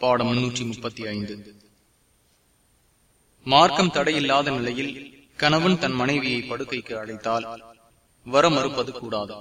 பாடம் முன்னூற்றி முப்பத்தி ஐந்து மார்க்கம் தடையில்லாத நிலையில் கணவன் தன் மனைவியை படுக்கைக்கு அழைத்தால் வர மறுப்பது கூடாது.